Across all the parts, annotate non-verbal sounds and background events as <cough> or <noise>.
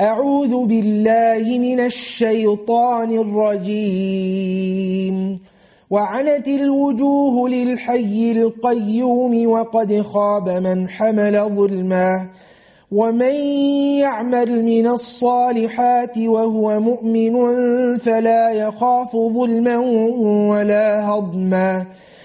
أعوذ بالله من الشيطان الرجيم. وعنت الوجوه للحي القيوم وقد خاب من حمل ظلما. ومن يعمل من الصالحات وهو مؤمن فلا يخاف ظلما ولا هضما.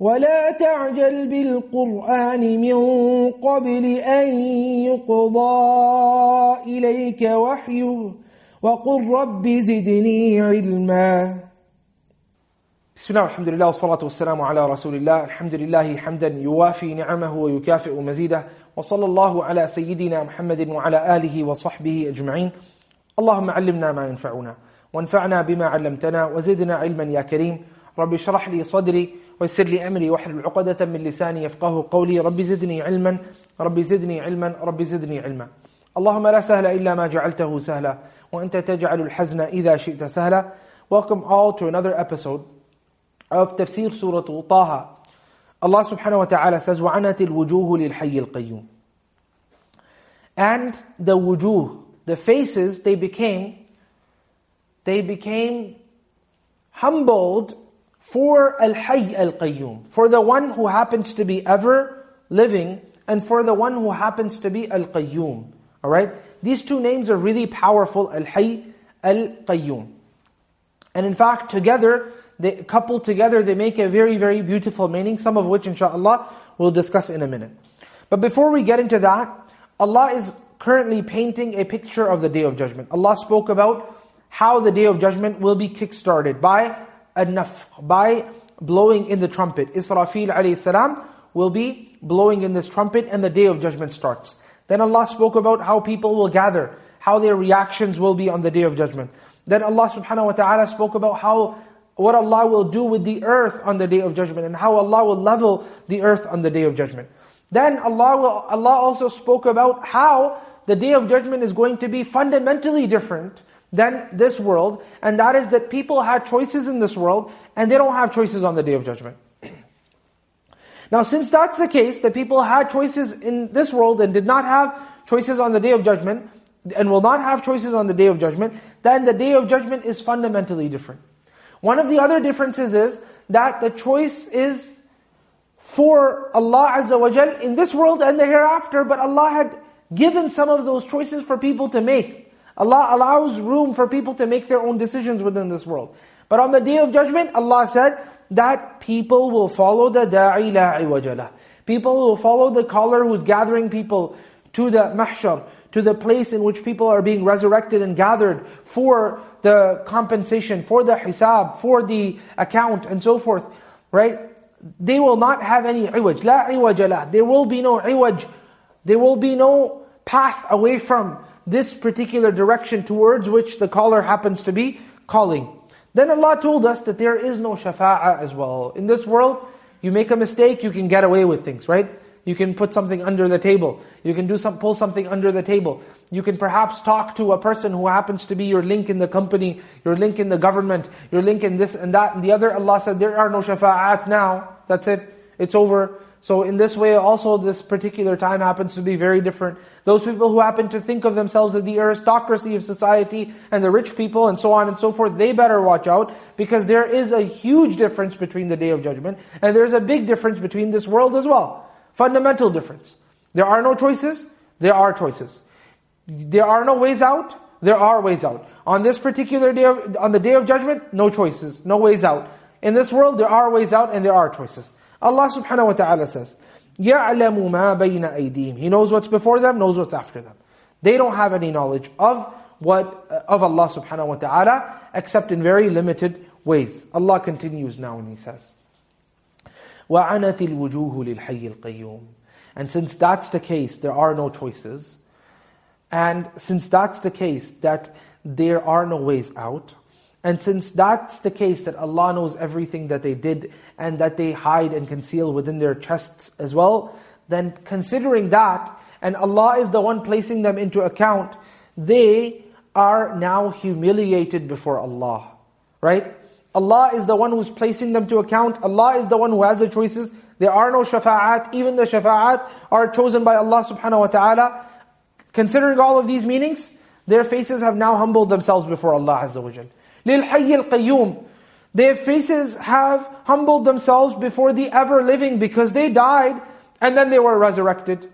ولا تعجل بالقرآن من قبل أن يقضى إليك وحيه وقل رب زدني علما. بسم الله والحمد لله والصلاة والسلام على رسول الله. الحمد لله حمدا يوافي نعمه ويكافئ مزيده. وصلى الله على سيدنا محمد وعلى آله وصحبه أجمعين. اللهم علمنا ما ينفعنا وانفعنا بما علمتنا وزدنا علما يا كريم. رب اشرح لي صدري ويسر لي أمري واحلل عقدة من لساني يفقه قولي. رب زدني علما رب زدني علما رب زدني علما. اللهم لا سهل إلا ما جعلته سهلا وأنت تجعل الحزن إذا شئت سهلا. Welcome all to another episode of Surah Taha. Allah subhanahu wa ta'ala says, وَعَنَتِ الْوُجُوهُ لِلْحَيِّ الْقَيُّومِ And the wujuh, the faces, they became, they became humbled for Al-Hayy Al-Qayyum, for the one who happens to be ever living, and for the one who happens to be Al-Qayyum. Alright? These two names are really powerful, Al-Hayy Al-Qayyum. And in fact, together, they coupled together, they make a very, very beautiful meaning, some of which inshallah we'll discuss in a minute. But before we get into that, Allah is currently painting a picture of the Day of Judgment. Allah spoke about how the Day of Judgment will be kick-started by an-nafkh, by blowing in the trumpet. Israfil alayhi salam will be blowing in this trumpet and the Day of Judgment starts. Then Allah spoke about how people will gather, how their reactions will be on the Day of Judgment. Then Allah subhanahu wa ta'ala spoke about how what Allah will do with the earth on the Day of Judgment and how Allah will level the earth on the Day of Judgment. Then Allah will, Allah also spoke about how the Day of Judgment is going to be fundamentally different than this world, and that is that people had choices in this world, and they don't have choices on the Day of Judgment. <clears throat> Now since that's the case, that people had choices in this world and did not have choices on the Day of Judgment, and will not have choices on the Day of Judgment, then the Day of Judgment is fundamentally different. One of the other differences is that the choice is for Allah Azza wa Jal in this world and the hereafter, but Allah had given some of those choices for people to make. Allah allows room for people to make their own decisions within this world. But on the Day of Judgment, Allah said that people will follow the da'i la. People will follow the caller who's gathering people to the mahshar, to the place in which people are being resurrected and gathered for the compensation, for the hisab, for the account, and so forth. Right? They will not have any iwaj. La iwajalah. There will be no iwaj. There will be no path away from this particular direction towards which the caller happens to be calling. Then Allah told us that there is no shafa'ah as well. In this world, you make a mistake, you can get away with things, right? You can put something under the table. You can do some, pull something under the table. You can perhaps talk to a person who happens to be your link in the company, your link in the government, your link in this and that and the other. Allah said, there are no shafa'at now. That's it. It's over. So in this way also this particular time happens to be very different. Those people who happen to think of themselves as the aristocracy of society and the rich people and so on and so forth, they better watch out because there is a huge difference between the Day of Judgment and there's a big difference between this world as well. Fundamental difference. There are no choices, there are choices. There are no ways out, there are ways out. On this particular day, of, on the Day of Judgment, no choices, no ways out. In this world, there are ways out and there are choices. Allah subhanahu wa ta'ala says, يَعْلَمُ مَا بَيْنَ أَيْدِيهِمْ He knows what's before them, knows what's after them. They don't have any knowledge of what of Allah subhanahu wa ta'ala except in very limited ways. Allah continues now and He says, وَعَنَتِ الْوُجُوهُ لِلْحَيِّ الْقَيُّومِ And since that's the case, there are no choices. And since that's the case, that there are no ways out, and since that's the case, that Allah knows everything that they did and that they hide and conceal within their chests as well, then considering that, and Allah is the one placing them into account, they are now humiliated before Allah. Right? Allah is the one who's placing them to account. Allah is the one who has the choices. There are no shafa'at. Even the shafa'at are chosen by Allah subhanahu wa ta'ala. Considering all of these meanings, their faces have now humbled themselves before Allah Azza wa Jal. لِلْحَيِّ الْقَيُّومِ Their faces have humbled themselves before the ever-living because they died and then they were resurrected.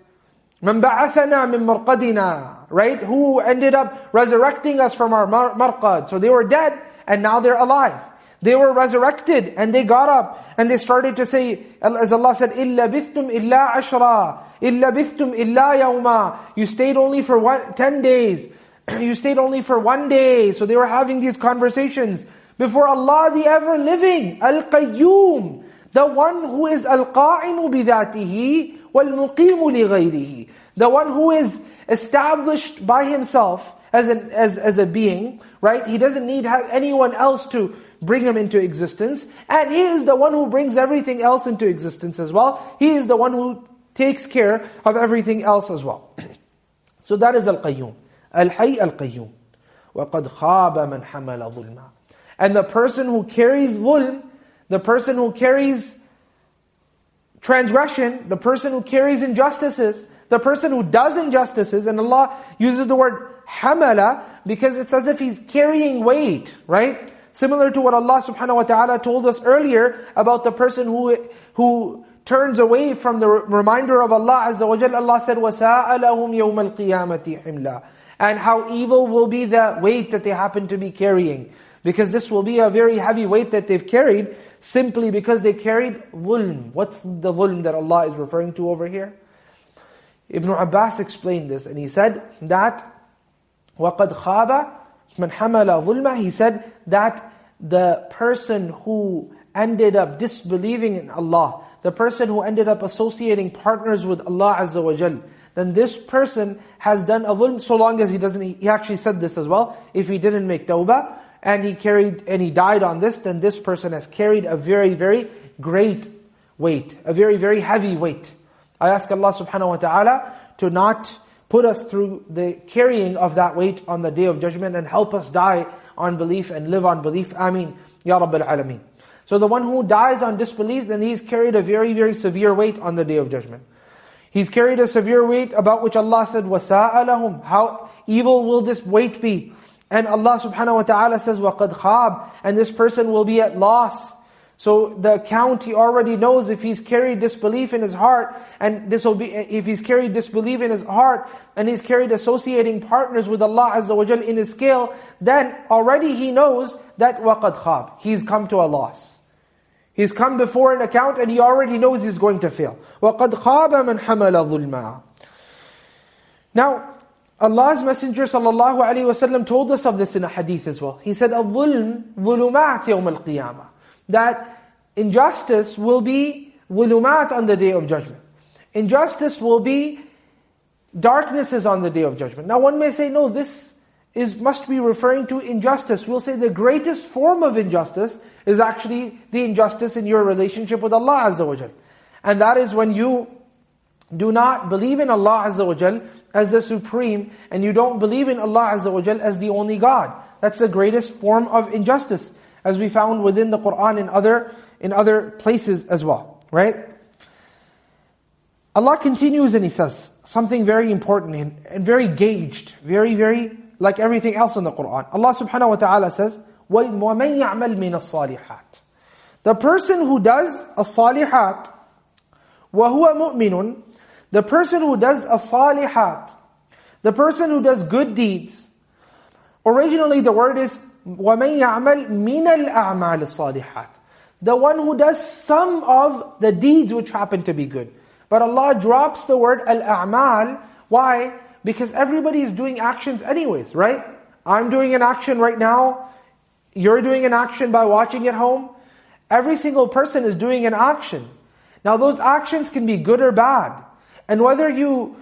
مَنْ بَعَثَنَا مِنْ مَرْقَدِنَا Right? Who ended up resurrecting us from our marqad. So they were dead and now they're alive. They were resurrected and they got up and they started to say, as Allah said, إِلَّا بِثْتُمْ إِلَّا عَشْرًا إِلَّا بِثْتُمْ إِلَّا يَوْمًا You stayed only for one, 10 days. <clears throat> you stayed only for one day. So they were having these conversations. Before Allah, the ever living, Al-Qayyum, the one who is Al-Qa'imu bi-dhatihi, wal-muqimu li-ghayrihi. The one who is established by himself as, an, as, as a being, right? He doesn't need anyone else to bring him into existence. And he is the one who brings everything else into existence as well. He is the one who takes care of everything else as well. <clears throat> so that is Al-Qayyum. Al-Hayy Al-Qayyum. وَقَدْ خَابَ مَنْ حَمَلَ ظُلْمًا And the person who carries dhulm, the person who carries transgression, the person who carries injustices, the person who does injustices, and Allah uses the word hamala because it's as if he's carrying weight, right? Similar to what Allah subhanahu wa ta'ala told us earlier about the person who, who turns away from the reminder of Allah Azza wa Jalla. Allah said, وَسَاءَلَهُمْ يَوْمَ الْقِيَامَةِ حِمْلًا and how evil will be the weight that they happen to be carrying. Because this will be a very heavy weight that they've carried simply because they carried zulm. What's the zulm that Allah is referring to over here? Ibn Abbas explained this and he said that وَقَدْ خَابَ مَنْ حَمَلَ ظُلْمَ He said that the person who ended up disbelieving in Allah, the person who ended up associating partners with Allah Azza wa then this person has done a dhulm so long as he doesn't, he actually said this as well, if he didn't make tawbah, and he carried, and he died on this, then this person has carried a very, very great weight, a very, very heavy weight. I ask Allah subhanahu wa ta'ala to not put us through the carrying of that weight on the Day of Judgment and help us die on belief and live on belief. Ameen. Ya Rabbil Alameen. So the one who dies on disbelief, then he's carried a very, very severe weight on the Day of Judgment. He's carried a severe weight about which Allah said, وَسَاءَ How evil will this weight be? And Allah subhanahu wa ta'ala says, وَقَدْ خَابْ And this person will be at loss. So the account, he already knows if he's carried disbelief in his heart, and disobe- if he's carried disbelief in his heart, and he's carried associating partners with Allah Azza wa Jal in his scale, then already he knows that وَقَدْ خَابْ He's come to a loss. He's come before an account and he already knows he's going to fail. وَقَدْ خَابَ مَنْ حَمَلَ ظُلْمًا Now, Allah's Messenger sallallahu alaihi wasallam told us of this in a hadith as well. He said, الظُّلْمُ ظُلُمَاتِ يَوْمَ الْقِيَامَةِ that injustice will be wulumat on the day of judgment. Injustice will be darknesses on the day of judgment. Now one may say, no, this is must be referring to injustice. We'll say the greatest form of injustice is actually the injustice in your relationship with Allah Azza wa Jal. And that is when you do not believe in Allah Azza wa Jal as the supreme, and you don't believe in Allah Azza wa Jal as the only God. That's the greatest form of injustice as we found within the Qur'an in other, in other places as well. Right? Allah continues and He says something very important and, and very gauged, very, very like everything else in the Qur'an. Allah subhanahu wa ta'ala says, وَمَنْ يَعْمَلْ مِنَ الصَّالِحَاتِ The person who does a salihat, وَهُوَ مُؤْمِنٌ The person who does a salihat, the person who does good deeds, originally the word is وَمَنْ يَعْمَلْ مِنَ الْأَعْمَالِ الصَّالِحَاتِ The one who does some of the deeds which happen to be good. But Allah drops the word al-a'mal. Why? Because everybody is doing actions anyways, right? I'm doing an action right now. You're doing an action by watching at home. Every single person is doing an action. Now those actions can be good or bad. And whether you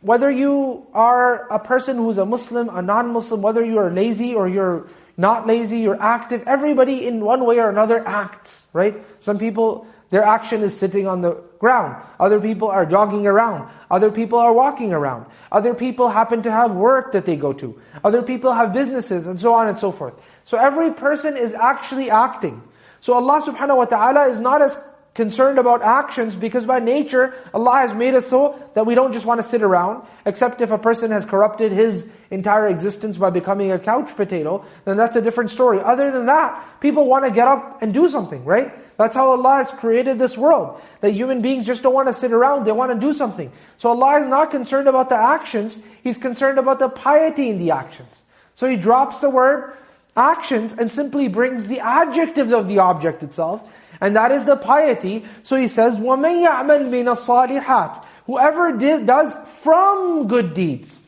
whether you are a person who's a Muslim, a non-Muslim, whether you are lazy or you're not lazy, you're active, everybody in one way or another acts, right? Some people, their action is sitting on the ground. Other people are jogging around. Other people are walking around. Other people happen to have work that they go to. Other people have businesses and so on and so forth. So every person is actually acting. So Allah subhanahu wa ta'ala is not as concerned about actions because by nature, Allah has made us so that we don't just want to sit around, except if a person has corrupted his entire existence by becoming a couch potato, then that's a different story. Other than that, people want to get up and do something, right? That's how Allah has created this world. That human beings just don't want to sit around, they want to do something. So Allah is not concerned about the actions, He's concerned about the piety in the actions. So He drops the word actions and simply brings the adjectives of the object itself. And that is the piety. So he says, وَمَنْ يَعْمَلْ مِنَ الصَّالِحَاتِ Whoever did, does from good deeds.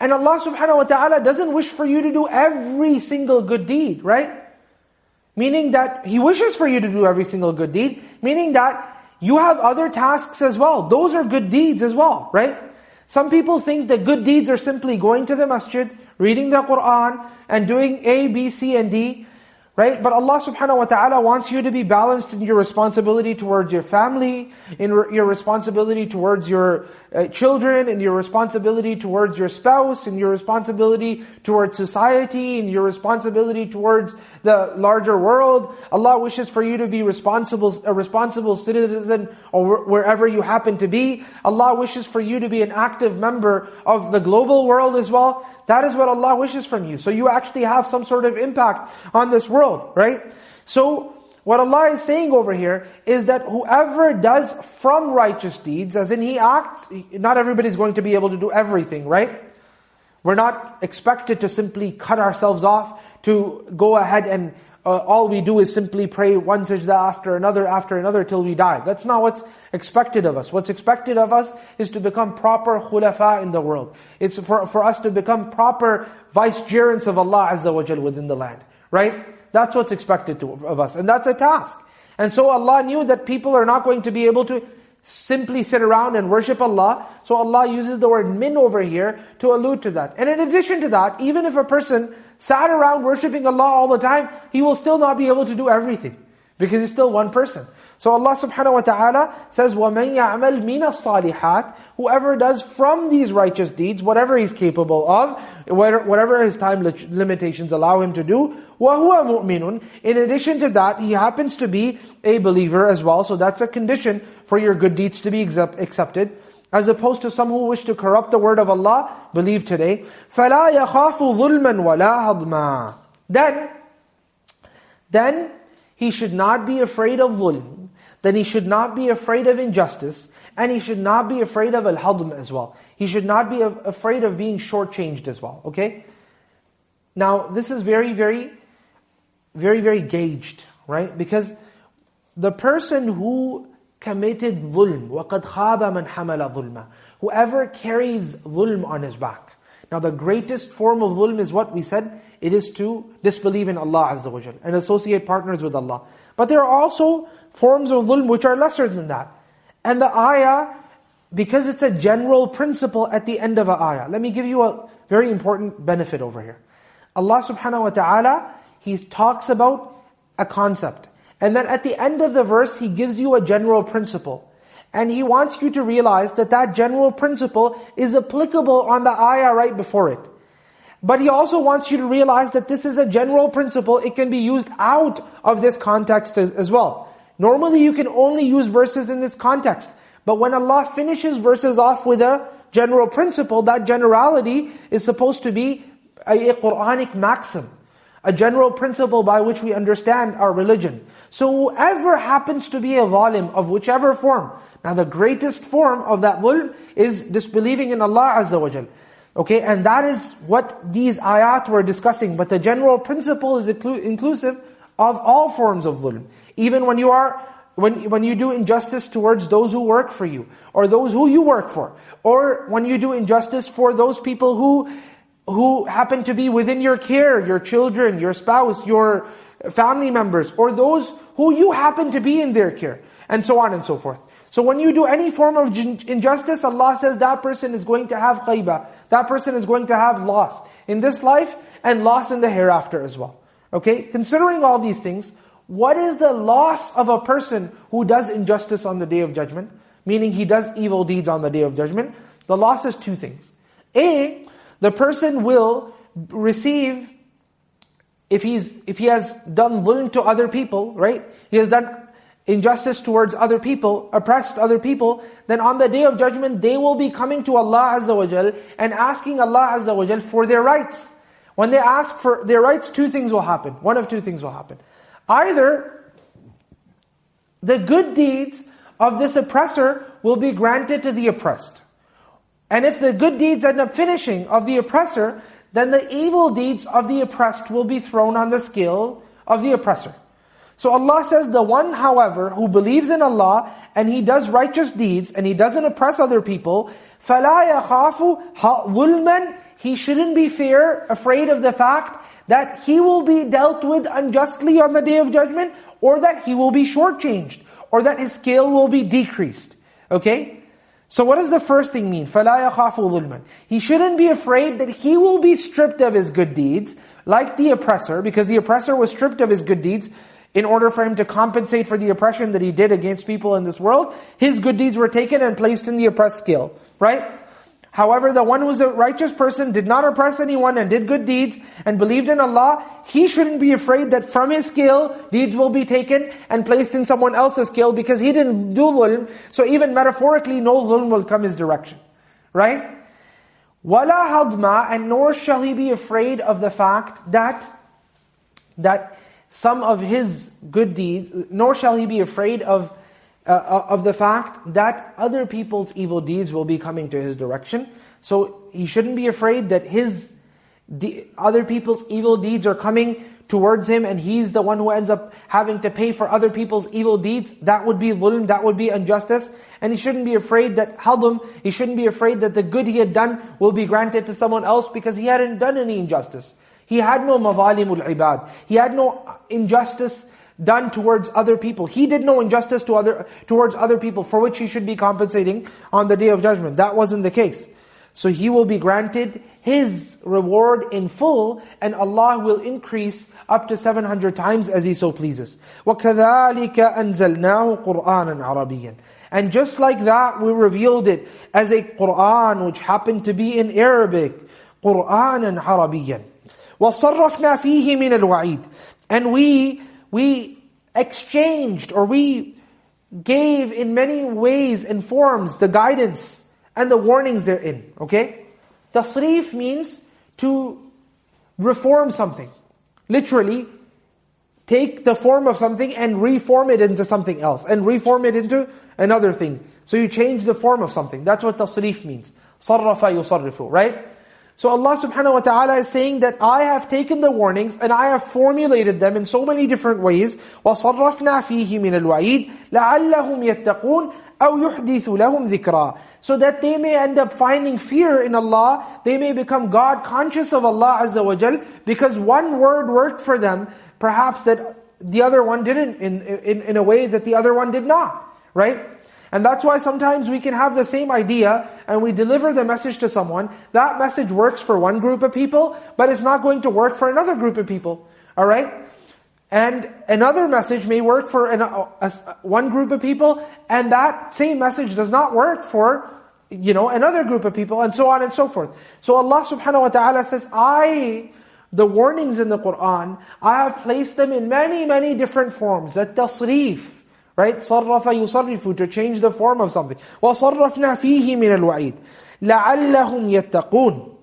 And Allah subhanahu wa ta'ala doesn't wish for you to do every single good deed, right? Meaning that He wishes for you to do every single good deed, meaning that you have other tasks as well. Those are good deeds as well, right? Some people think that good deeds are simply going to the masjid, reading the Qur'an, and doing A, B, C, and D. Right? But Allah subhanahu wa ta'ala wants you to be balanced in your responsibility towards your family, in re- your responsibility towards your uh, children, in your responsibility towards your spouse, in your responsibility towards society, in your responsibility towards the larger world. Allah wishes for you to be responsible, a responsible citizen or wherever you happen to be. Allah wishes for you to be an active member of the global world as well. That is what Allah wishes from you. So you actually have some sort of impact on this world, right? So, what Allah is saying over here is that whoever does from righteous deeds, as in he acts, not everybody is going to be able to do everything, right? We're not expected to simply cut ourselves off to go ahead and uh, all we do is simply pray one sajda after another after another till we die. That's not what's expected of us. What's expected of us is to become proper khulafa in the world. It's for, for us to become proper vicegerents of Allah Azza wa Jal within the land. Right? That's what's expected to, of us. And that's a task. And so Allah knew that people are not going to be able to simply sit around and worship Allah. So Allah uses the word min over here to allude to that. And in addition to that, even if a person sat around worshiping Allah all the time, he will still not be able to do everything. Because he's still one person. So Allah subhanahu wa ta'ala says, وَمَنْ يَعْمَلْ مِنَ الصَّالِحَاتِ Whoever does from these righteous deeds, whatever he's capable of, whatever his time limitations allow him to do, وَهُوَ مُؤْمِنٌ In addition to that, he happens to be a believer as well. So that's a condition for your good deeds to be accepted. As opposed to some who wish to corrupt the word of Allah, believe today. فَلَا يَخَافُ ظُلْمًا وَلَا هَضْمًا Then, then he should not be afraid of dhulm, then he should not be afraid of injustice, and he should not be afraid of al-hadm as well. He should not be afraid of being shortchanged as well, okay? Now, this is very, very, very, very gauged, right? Because the person who committed dhulm, وَقَدْ خَابَ مَنْ حَمَلَ ظُلْمًا Whoever carries dhulm on his back. Now the greatest form of dhulm is what we said, it is to disbelieve in Allah Azza wa and associate partners with Allah. But there are also forms of dhulm which are lesser than that. And the ayah, because it's a general principle at the end of a ayah. Let me give you a very important benefit over here. Allah subhanahu wa ta'ala, He talks about a concept. And then at the end of the verse, He gives you a general principle. And He wants you to realize that that general principle is applicable on the ayah right before it. But He also wants you to realize that this is a general principle, it can be used out of this context as, as well. Normally you can only use verses in this context. But when Allah finishes verses off with a general principle, that generality is supposed to be a, a Quranic maxim. A general principle by which we understand our religion. So whoever happens to be a zalim of whichever form, now the greatest form of that zulm is disbelieving in Allah Azza wa Jal. Okay, and that is what these ayat were discussing. But the general principle is inclusive of all forms of zulm. Even when you are when, when you do injustice towards those who work for you, or those who you work for, or when you do injustice for those people who, who happen to be within your care, your children, your spouse, your family members, or those who you happen to be in their care, and so on and so forth. So when you do any form of injustice, Allah says that person is going to have khaybah. That person is going to have loss in this life and loss in the hereafter as well. Okay? Considering all these things, what is the loss of a person who does injustice on the day of judgment? Meaning he does evil deeds on the day of judgment. The loss is two things. A, the person will receive, if he's if he has done dhulm to other people, right? He has done injustice towards other people, oppressed other people, then on the day of judgment, they will be coming to Allah Azza wa Jal and asking Allah Azza wa Jal for their rights. When they ask for their rights, two things will happen. One of two things will happen. Either the good deeds of this oppressor will be granted to the oppressed. And if the good deeds end up finishing of the oppressor, then the evil deeds of the oppressed will be thrown on the scale of the oppressor. So Allah says, the one, however, who believes in Allah and he does righteous deeds and he doesn't oppress other people, فَلَا يَخَافُ ظُلْمًا He shouldn't be fear, afraid of the fact that he will be dealt with unjustly on the day of judgment, or that he will be shortchanged, or that his scale will be decreased. Okay? So what does the first thing mean? فَلَا يَخَافُ ظُلْمًا He shouldn't be afraid that he will be stripped of his good deeds, like the oppressor, because the oppressor was stripped of his good deeds, in order for him to compensate for the oppression that he did against people in this world, his good deeds were taken and placed in the oppressed scale. Right? However, the one who's a righteous person, did not oppress anyone and did good deeds and believed in Allah, he shouldn't be afraid that from his scale, deeds will be taken and placed in someone else's scale because he didn't do dhulm. So even metaphorically, no dhulm will come his direction. Right? Wala hadma, and nor shall he be afraid of the fact that, that some of his good deeds, nor shall he be afraid of, uh, uh, of the fact that other people's evil deeds will be coming to his direction. So he shouldn't be afraid that his other people's evil deeds are coming towards him and he's the one who ends up having to pay for other people's evil deeds. That would be dhulm, that would be injustice. And he shouldn't be afraid that hadum, he shouldn't be afraid that the good he had done will be granted to someone else because he hadn't done any injustice. He had no mazalimul ibad. He had no injustice done towards other people. He did no injustice to other, towards other people for which he should be compensating on the day of judgment. That wasn't the case. So he will be granted his reward in full and Allah will increase up to 700 times as He so pleases. وَكَذَلِكَ أَنزَلْنَاهُ قُرْآنًا عَرَبِيًّا And just like that, we revealed it as a Qur'an which happened to be in Arabic. قُرْآنًا عَرَبِيًّا وَصَرَّفْنَا فِيهِ مِنَ الْوَعِيدِ And we, we exchanged or we gave in many ways and forms the guidance and the warnings therein. Okay? Tasrif means to reform something. Literally, take the form of something and reform it into something else. And reform it into another thing. So you change the form of something. That's what tasrif means. صَرَّفَ يُصَرِّفُ Right? So Allah subhanahu wa ta'ala is saying that I have taken the warnings and I have formulated them in so many different ways. وَصَرَّفْنَا فِيهِ مِنَ الْوَعِيدِ لَعَلَّهُمْ يَتَّقُونَ أَوْ يُحْدِثُ لَهُمْ ذِكْرًا So that they may end up finding fear in Allah, they may become God conscious of Allah Azza wa Jal, because one word worked for them, perhaps that the other one didn't, in, in, in a way that the other one did not. Right? And that's why sometimes we can have the same idea and we deliver the message to someone. That message works for one group of people, but it's not going to work for another group of people. Alright? And another message may work for an, a, a, one group of people, and that same message does not work for, you know, another group of people, and so on and so forth. So Allah subhanahu wa ta'ala says, I, the warnings in the Qur'an, I have placed them in many, many different forms. At-tasrif, Right? صرف يصرف to change the form of something. وصرفنا فيه من الوعيد لعلهم يتقون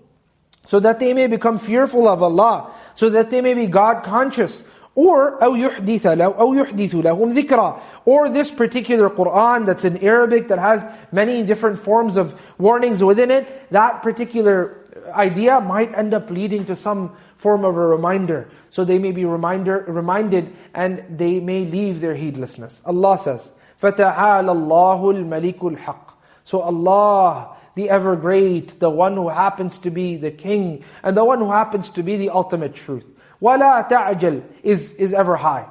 so that they may become fearful of Allah, so that they may be God conscious. Or أو يحدث له أو يحدث لهم ذكرى or this particular Quran that's in Arabic that has many different forms of warnings within it, that particular idea might end up leading to some form of a reminder. So they may be reminder, reminded and they may leave their heedlessness. Allah says, فَتَعَالَ اللَّهُ الْمَلِكُ الْحَقِّ So Allah, the ever great, the one who happens to be the king, and the one who happens to be the ultimate truth. وَلَا تَعْجَلْ is, is ever high.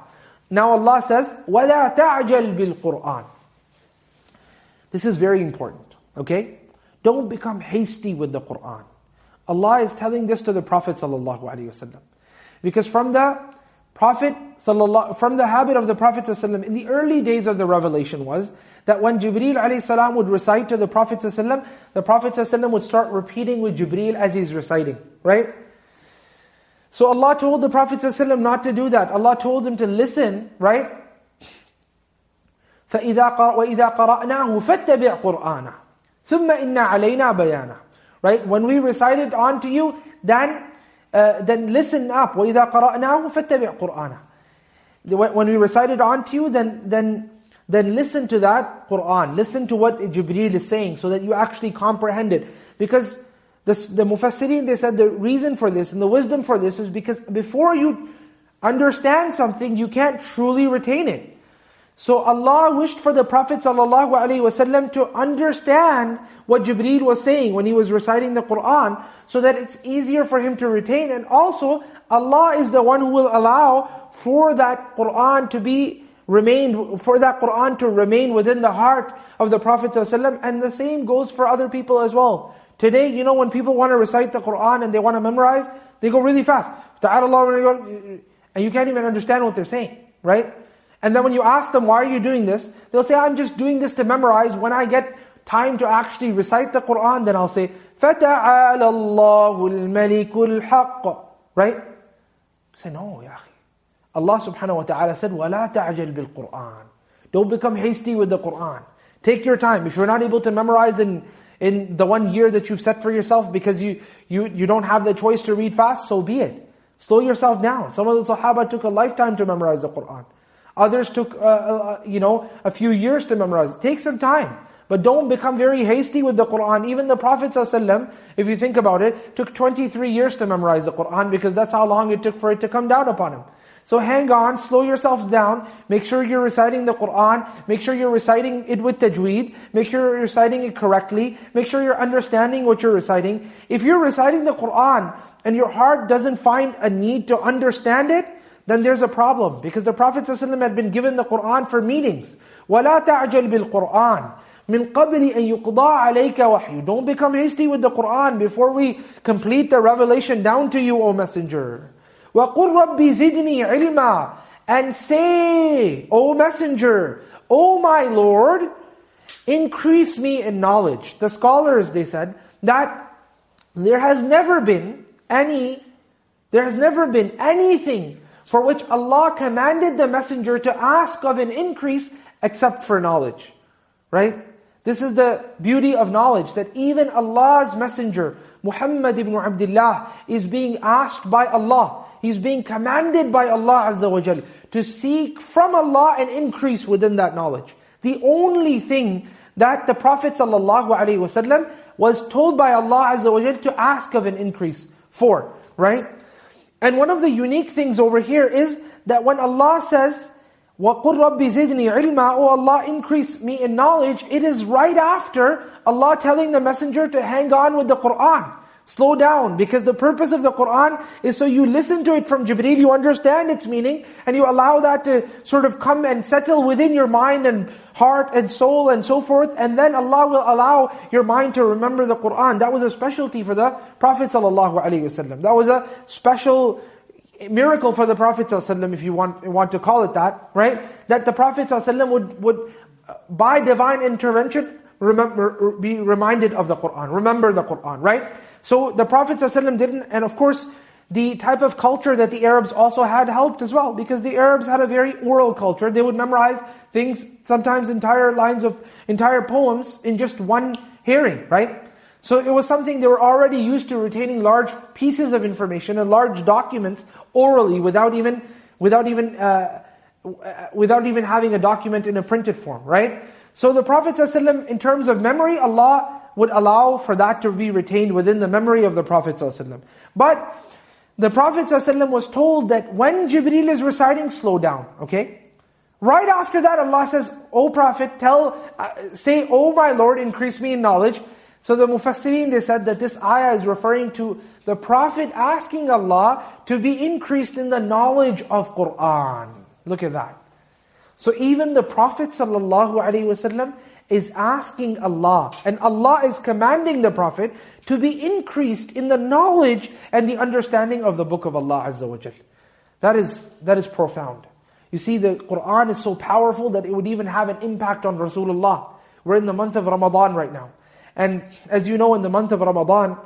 Now Allah says, وَلَا تَعْجَلْ بِالْقُرْآنِ This is very important, okay? Don't become hasty with the Qur'an. Allah is telling this to the Prophet ﷺ. Because from the Prophet from the habit of the Prophet ﷺ in the early days of the revelation was that when Jibreel ﷺ would recite to the Prophet ﷺ, the Prophet ﷺ would start repeating with Jibreel as he's reciting, right? So Allah told the Prophet ﷺ not to do that. Allah told him to listen, right? فَإِذَا وَإِذَا قَرَأْنَاهُ فَاتَّبِعْ قُرْآنَهُ ثُمَّ إِنَّ عَلَيْنَا بَيَانَهُ Right? When we recite it onto you, then uh, then listen up. وَإِذَا قَرَأْنَاهُ فَاتَّبِعْ قُرْآنَهُ When we recite it onto you, then then then listen to that Qur'an. Listen to what Jibreel is saying so that you actually comprehend it. Because this, the Mufassirin, they said the reason for this and the wisdom for this is because before you understand something, you can't truly retain it. So Allah wished for the Prophet ﷺ to understand what Jibreel was saying when he was reciting the Qur'an, so that it's easier for him to retain. And also, Allah is the one who will allow for that Qur'an to be remained, for that Qur'an to remain within the heart of the Prophet ﷺ. And the same goes for other people as well. Today, you know, when people want to recite the Qur'an and they want to memorize, they go really fast. And you can't even understand what they're saying, right? And then when you ask them, why are you doing this? They'll say, I'm just doing this to memorize. When I get time to actually recite the Qur'an, then I'll say, فَتَعَالَ اللَّهُ الْمَلِكُ الْحَقِّ Right? Say, no, ya Allah subhanahu wa ta'ala said, وَلَا تَعْجَلْ بِالْقُرْآنِ Don't become hasty with the Qur'an. Take your time. If you're not able to memorize in, in the one year that you've set for yourself because you, you, you don't have the choice to read fast, so be it. Slow yourself down. Some of the Sahaba took a lifetime to memorize the Qur'an. Others took, uh, uh, you know, a few years to memorize. Take some time. But don't become very hasty with the Qur'an. Even the Prophet ﷺ, if you think about it, took 23 years to memorize the Qur'an because that's how long it took for it to come down upon him. So hang on, slow yourself down, make sure you're reciting the Qur'an, make sure you're reciting it with tajweed, make sure you're reciting it correctly, make sure you're understanding what you're reciting. If you're reciting the Qur'an and your heart doesn't find a need to understand it, then there's a problem. Because the Prophet ﷺ had been given the Qur'an for meetings. وَلَا تَعْجَلْ بِالْقُرْآنِ مِنْ قَبْلِ أَن يُقْضَى عَلَيْكَ وَحْيُ Don't become hasty with the Qur'an before we complete the revelation down to you, O Messenger. وَقُلْ رَبِّ زِدْنِي عِلْمًا And say, O Messenger, O my Lord, increase me in knowledge. The scholars, they said, that there has never been any, there has never been anything for which Allah commanded the messenger to ask of an increase except for knowledge. Right? This is the beauty of knowledge, that even Allah's messenger, Muhammad ibn Abdullah, is being asked by Allah. He's being commanded by Allah Azza wa Jal to seek from Allah an increase within that knowledge. The only thing that the Prophet ﷺ was told by Allah Azza wa Jal to ask of an increase for, right? And one of the unique things over here is that when Allah says, وَقُلْ رَبِّ زِدْنِي عِلْمًا Oh Allah, increase me in knowledge. It is right after Allah telling the messenger to hang on with the Qur'an. Slow down, because the purpose of the Qur'an is so you listen to it from Jibreel, you understand its meaning, and you allow that to sort of come and settle within your mind and heart and soul and so forth, and then Allah will allow your mind to remember the Qur'an. That was a specialty for the Prophet ﷺ. That was a special miracle for the Prophet ﷺ, if you want, want to call it that, right? That the Prophet ﷺ would, would, by divine intervention, remember, be reminded of the Qur'an, remember the Qur'an, right? So the Prophet ﷺ didn't, and of course, the type of culture that the Arabs also had helped as well, because the Arabs had a very oral culture. They would memorize things, sometimes entire lines of, entire poems in just one hearing, right? So it was something they were already used to retaining large pieces of information and large documents orally without even, without even, uh, without even having a document in a printed form, right? So the Prophet ﷺ, in terms of memory, Allah would allow for that to be retained within the memory of the Prophet ﷺ. But the Prophet ﷺ was told that when Jibreel is reciting, slow down, okay? Right after that, Allah says, O Prophet, tell, uh, say, O my Lord, increase me in knowledge. So the Mufassirin, they said that this ayah is referring to the Prophet asking Allah to be increased in the knowledge of Qur'an. Look at that. So even the Prophet ﷺ is asking Allah, and Allah is commanding the Prophet to be increased in the knowledge and the understanding of the book of Allah Azza wa That is, that is profound. You see, the Qur'an is so powerful that it would even have an impact on Rasulullah. We're in the month of Ramadan right now. And as you know, in the month of Ramadan,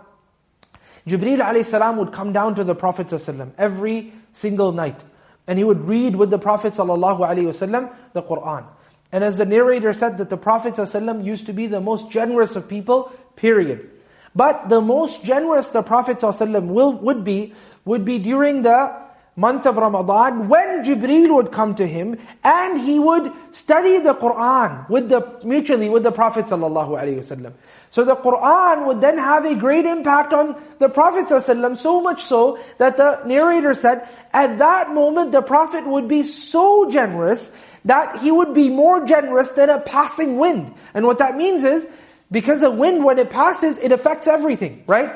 Jibreel alayhi would come down to the Prophet ﷺ every single night. And he would read with the Prophet ﷺ the Qur'an. And as the narrator said that the Prophet ﷺ used to be the most generous of people, period. But the most generous the Prophet ﷺ will, would be, would be during the month of Ramadan when Jibreel would come to him and he would study the Qur'an with the, mutually with the Prophet ﷺ. So the Qur'an would then have a great impact on the Prophet ﷺ, so much so that the narrator said, at that moment the Prophet would be so generous that he would be more generous than a passing wind. And what that means is, because the wind when it passes, it affects everything, right?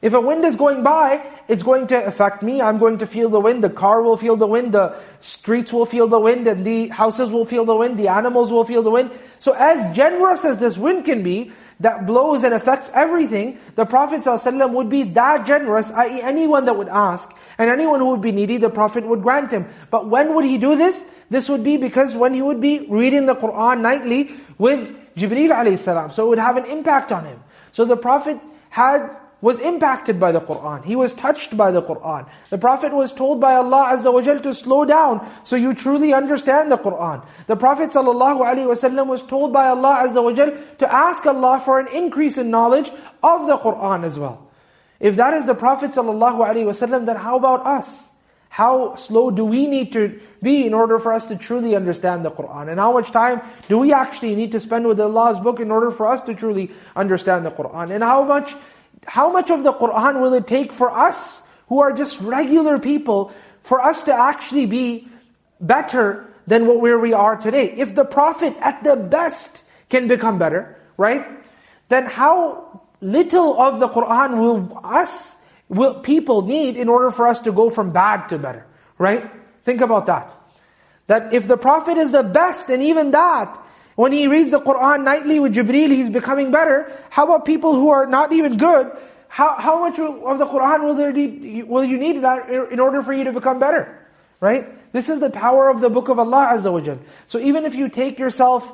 If a wind is going by, it's going to affect me, I'm going to feel the wind, the car will feel the wind, the streets will feel the wind, and the houses will feel the wind, the animals will feel the wind. So as generous as this wind can be, that blows and affects everything, the Prophet ﷺ would be that generous, i.e. anyone that would ask, and anyone who would be needy, the Prophet would grant him. But when would he do this? This would be because when he would be reading the Qur'an nightly with Jibreel alayhi So it would have an impact on him. So the Prophet had was impacted by the Qur'an. He was touched by the Qur'an. The Prophet was told by Allah Azza wa Jal to slow down so you truly understand the Qur'an. The Prophet ﷺ was told by Allah Azza wa Jal to ask Allah for an increase in knowledge of the Qur'an as well. If that is the Prophet ﷺ, then how about us? How slow do we need to be in order for us to truly understand the Qur'an? And how much time do we actually need to spend with Allah's book in order for us to truly understand the Qur'an? And how much how much of the Qur'an will it take for us, who are just regular people, for us to actually be better than what where we are today? If the Prophet at the best can become better, right? Then how little of the Qur'an will us, will people need in order for us to go from bad to better, right? Think about that. That if the Prophet is the best, and even that, when he reads the Qur'an nightly with Jibreel, he's becoming better. How about people who are not even good? How, how much of the Qur'an will, there need, will you need in order for you to become better? Right? This is the power of the book of Allah Azza wa Jal. So even if you take yourself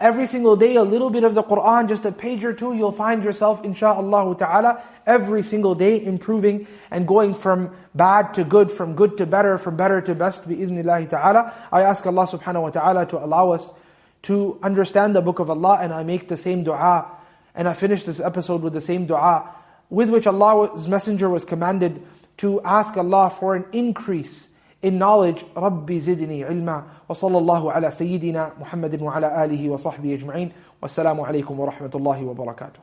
every single day a little bit of the Qur'an, just a page or two, you'll find yourself, insha'Allah ta'ala, every single day improving and going from bad to good, from good to better, from better to best, bi'idhnillahi ta'ala. I ask Allah subhanahu wa ta'ala to allow us to understand the book of Allah and I make the same dua and I finish this episode with the same dua with which Allah's messenger was commanded to ask Allah for an increase in knowledge ربي زدني علما وصلى الله على سيدنا محمد وعلى آله وصحبه أجمعين والسلام عليكم ورحمة الله وبركاته